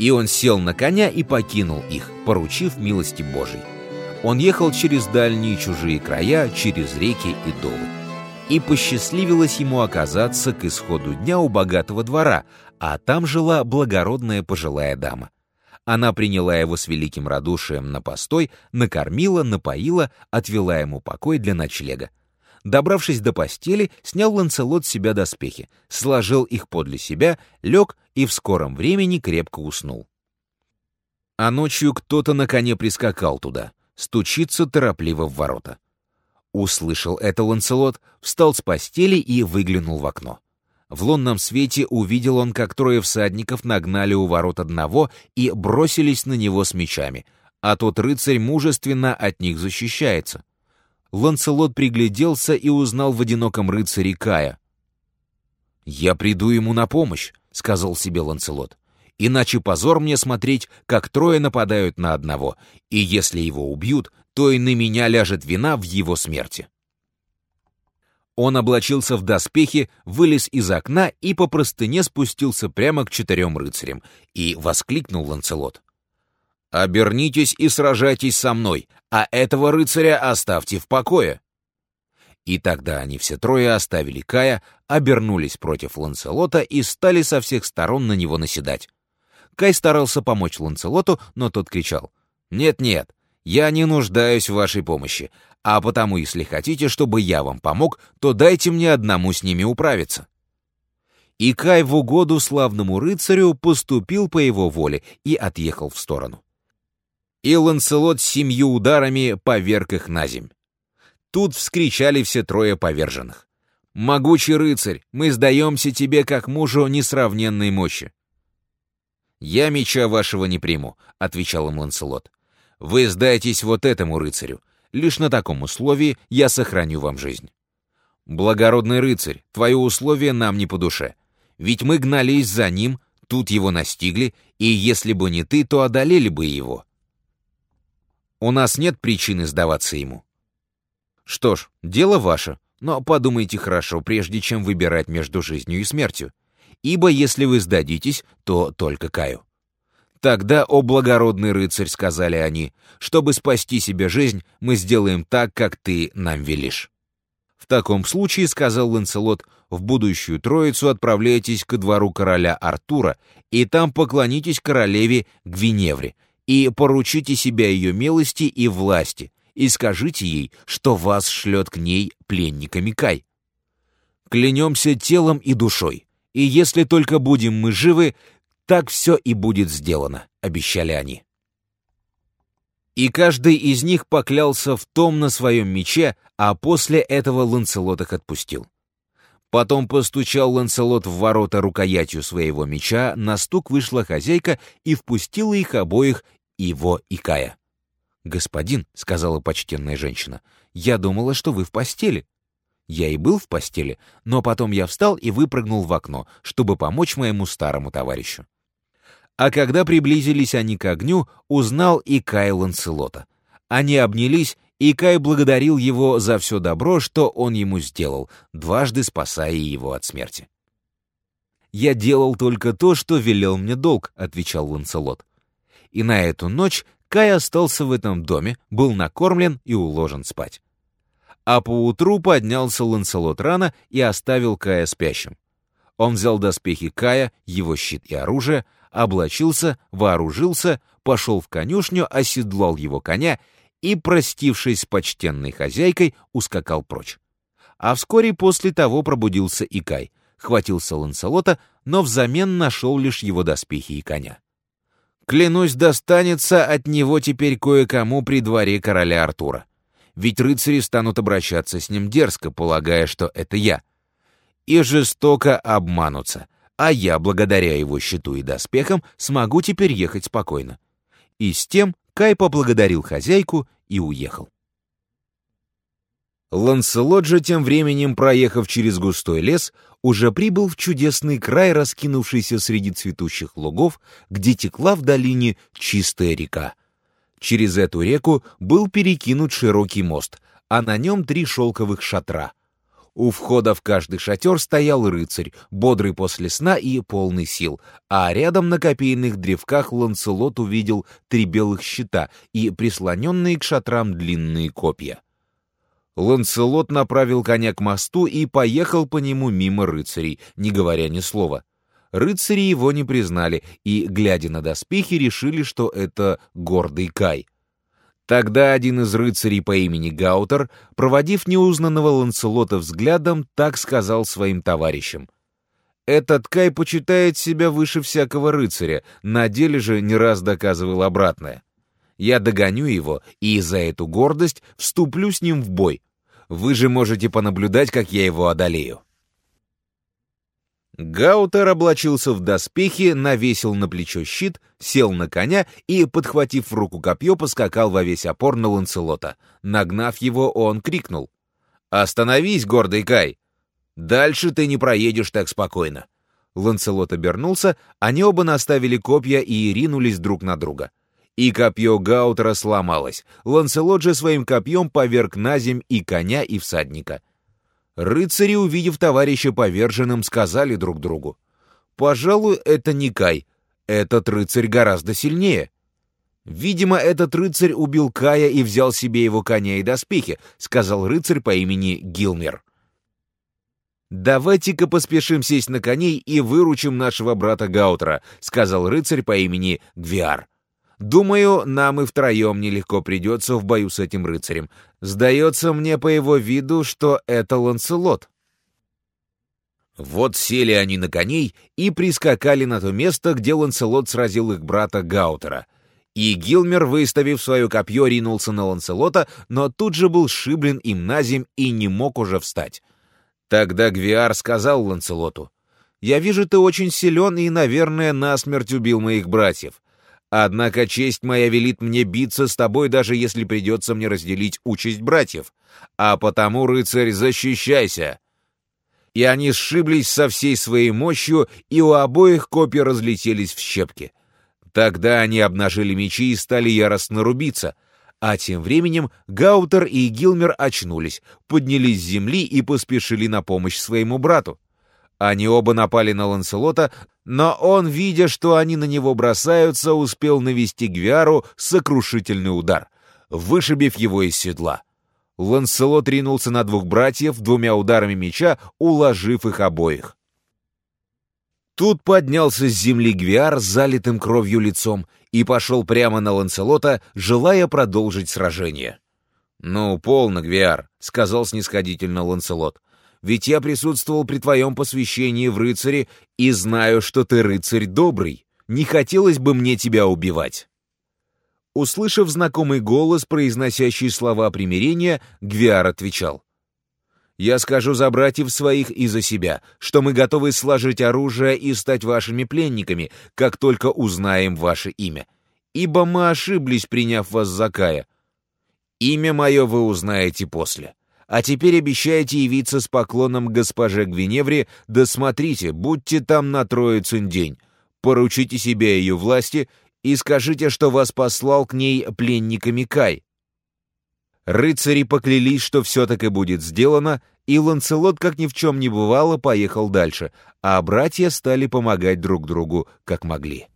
И он сел на коня и покинул их, поручив милости Божией. Он ехал через дальние чужие края, через реки и долы. И посчастливилось ему оказаться к исходу дня у богатого двора, а там жила благородная пожилая дама. Она приняла его с великим радушием на постой, накормила, напоила, отвела ему покой для ночлега. Добравшись до постели, снял Ланцелот с себя доспехи, сложил их подле себя, лег и в скором времени крепко уснул. А ночью кто-то на коне прискакал туда стучится торопливо в ворота. Услышал это Ланселот, встал с постели и выглянул в окно. В лунном свете увидел он, как трое всадников нагнали у ворот одного и бросились на него с мечами, а тот рыцарь мужественно от них защищается. Ланселот пригляделся и узнал в одиноком рыцаре Кая. «Я приду ему на помощь», — сказал себе Ланселот. Иначе позор мне смотреть, как трое нападают на одного, и если его убьют, то и на меня ляжет вина в его смерти. Он облачился в доспехи, вылез из окна и по простыне спустился прямо к четырем рыцарям и воскликнул Ланцелот. «Обернитесь и сражайтесь со мной, а этого рыцаря оставьте в покое». И тогда они все трое оставили Кая, обернулись против Ланцелота и стали со всех сторон на него наседать. Кай старался помочь Ланцелоту, но тот кричал. «Нет-нет, я не нуждаюсь в вашей помощи, а потому, если хотите, чтобы я вам помог, то дайте мне одному с ними управиться». И Кай в угоду славному рыцарю поступил по его воле и отъехал в сторону. И Ланцелот с семью ударами поверг их на земь. Тут вскричали все трое поверженных. «Могучий рыцарь, мы сдаемся тебе как мужу несравненной мощи. «Я меча вашего не приму», — отвечал им Ланселот. «Вы сдайтесь вот этому рыцарю. Лишь на таком условии я сохраню вам жизнь». «Благородный рыцарь, твое условие нам не по душе. Ведь мы гнались за ним, тут его настигли, и если бы не ты, то одолели бы его. У нас нет причины сдаваться ему». «Что ж, дело ваше, но подумайте хорошо, прежде чем выбирать между жизнью и смертью ибо если вы сдадитесь, то только Каю». «Тогда, о благородный рыцарь», — сказали они, — «чтобы спасти себе жизнь, мы сделаем так, как ты нам велишь». «В таком случае», — сказал Ланселот, — «в будущую Троицу отправляйтесь ко двору короля Артура, и там поклонитесь королеве Гвиневре, и поручите себя ее милости и власти, и скажите ей, что вас шлет к ней пленниками Кай. Клянемся телом и душой, и если только будем мы живы, так все и будет сделано», — обещали они. И каждый из них поклялся в том на своем мече, а после этого Ланселот их отпустил. Потом постучал Ланселот в ворота рукоятью своего меча, на стук вышла хозяйка и впустила их обоих, его и Кая. «Господин», — сказала почтенная женщина, — «я думала, что вы в постели». Я и был в постели, но потом я встал и выпрыгнул в окно, чтобы помочь моему старому товарищу. А когда приблизились они к огню, узнал и Кай Ланселота. Они обнялись, и Кай благодарил его за все добро, что он ему сделал, дважды спасая его от смерти. «Я делал только то, что велел мне долг», — отвечал Ланселот. И на эту ночь Кай остался в этом доме, был накормлен и уложен спать а поутру поднялся Ланселот рано и оставил Кая спящим. Он взял доспехи Кая, его щит и оружие, облачился, вооружился, пошел в конюшню, оседлал его коня и, простившись с почтенной хозяйкой, ускакал прочь. А вскоре после того пробудился и Кай, хватился Ланселота, но взамен нашел лишь его доспехи и коня. Клянусь, достанется от него теперь кое-кому при дворе короля Артура ведь рыцари станут обращаться с ним дерзко, полагая, что это я. И жестоко обманутся, а я, благодаря его щиту и доспехам, смогу теперь ехать спокойно. И с тем Кай поблагодарил хозяйку и уехал. Ланселот же тем временем, проехав через густой лес, уже прибыл в чудесный край, раскинувшийся среди цветущих лугов, где текла в долине чистая река. Через эту реку был перекинут широкий мост, а на нем три шелковых шатра. У входа в каждый шатер стоял рыцарь, бодрый после сна и полный сил, а рядом на копейных древках Ланцелот увидел три белых щита и прислоненные к шатрам длинные копья. Ланцелот направил коня к мосту и поехал по нему мимо рыцарей, не говоря ни слова. Рыцари его не признали и, глядя на доспехи, решили, что это гордый Кай — Тогда один из рыцарей по имени Гаутер, проводив неузнанного Ланселота взглядом, так сказал своим товарищам. «Этот Кай почитает себя выше всякого рыцаря, на деле же не раз доказывал обратное. Я догоню его и за эту гордость вступлю с ним в бой. Вы же можете понаблюдать, как я его одолею». Гаутер облачился в доспехи, навесил на плечо щит, сел на коня и, подхватив в руку копье, поскакал во весь опор на Ланцелота. Нагнав его, он крикнул. «Остановись, гордый Кай! Дальше ты не проедешь так спокойно!» Ланцелот обернулся, они оба наставили копья и ринулись друг на друга. И копье Гаутера сломалось. Ланцелот же своим копьем поверг на земь и коня, и всадника — Рыцари, увидев товарища поверженным, сказали друг другу, «Пожалуй, это не Кай. Этот рыцарь гораздо сильнее». «Видимо, этот рыцарь убил Кая и взял себе его коня и доспехи», сказал рыцарь по имени Гилмер. «Давайте-ка поспешим сесть на коней и выручим нашего брата Гаутра», сказал рыцарь по имени Гвиар. Думаю, нам и втроем нелегко придется в бою с этим рыцарем. Сдается мне по его виду, что это Ланселот. Вот сели они на коней и прискакали на то место, где Ланселот сразил их брата Гаутера. И Гилмер, выставив свое копье, ринулся на Ланселота, но тут же был сшиблен им на земь и не мог уже встать. Тогда Гвиар сказал Ланселоту, «Я вижу, ты очень силен и, наверное, насмерть убил моих братьев. Однако честь моя велит мне биться с тобой, даже если придется мне разделить участь братьев. А потому, рыцарь, защищайся!» И они сшиблись со всей своей мощью, и у обоих копья разлетелись в щепки. Тогда они обнажили мечи и стали яростно рубиться. А тем временем Гаутер и Гилмер очнулись, поднялись с земли и поспешили на помощь своему брату. Они оба напали на Ланселота, но он, видя, что они на него бросаются, успел навести Гвиару сокрушительный удар, вышибив его из седла. Ланселот ринулся на двух братьев двумя ударами меча, уложив их обоих. Тут поднялся с земли Гвиар с залитым кровью лицом и пошел прямо на Ланселота, желая продолжить сражение. «Ну, полно, Гвиар», — сказал снисходительно Ланселот ведь я присутствовал при твоем посвящении в рыцаре и знаю, что ты рыцарь добрый. Не хотелось бы мне тебя убивать». Услышав знакомый голос, произносящий слова примирения, Гвиар отвечал. «Я скажу за братьев своих и за себя, что мы готовы сложить оружие и стать вашими пленниками, как только узнаем ваше имя. Ибо мы ошиблись, приняв вас за Кая. Имя мое вы узнаете после. А теперь обещайте явиться с поклоном госпоже Гвиневре, да смотрите, будьте там на Троицын день. Поручите себе ее власти и скажите, что вас послал к ней пленниками Кай». Рыцари поклялись, что все так и будет сделано, и Ланцелот, как ни в чем не бывало, поехал дальше, а братья стали помогать друг другу, как могли.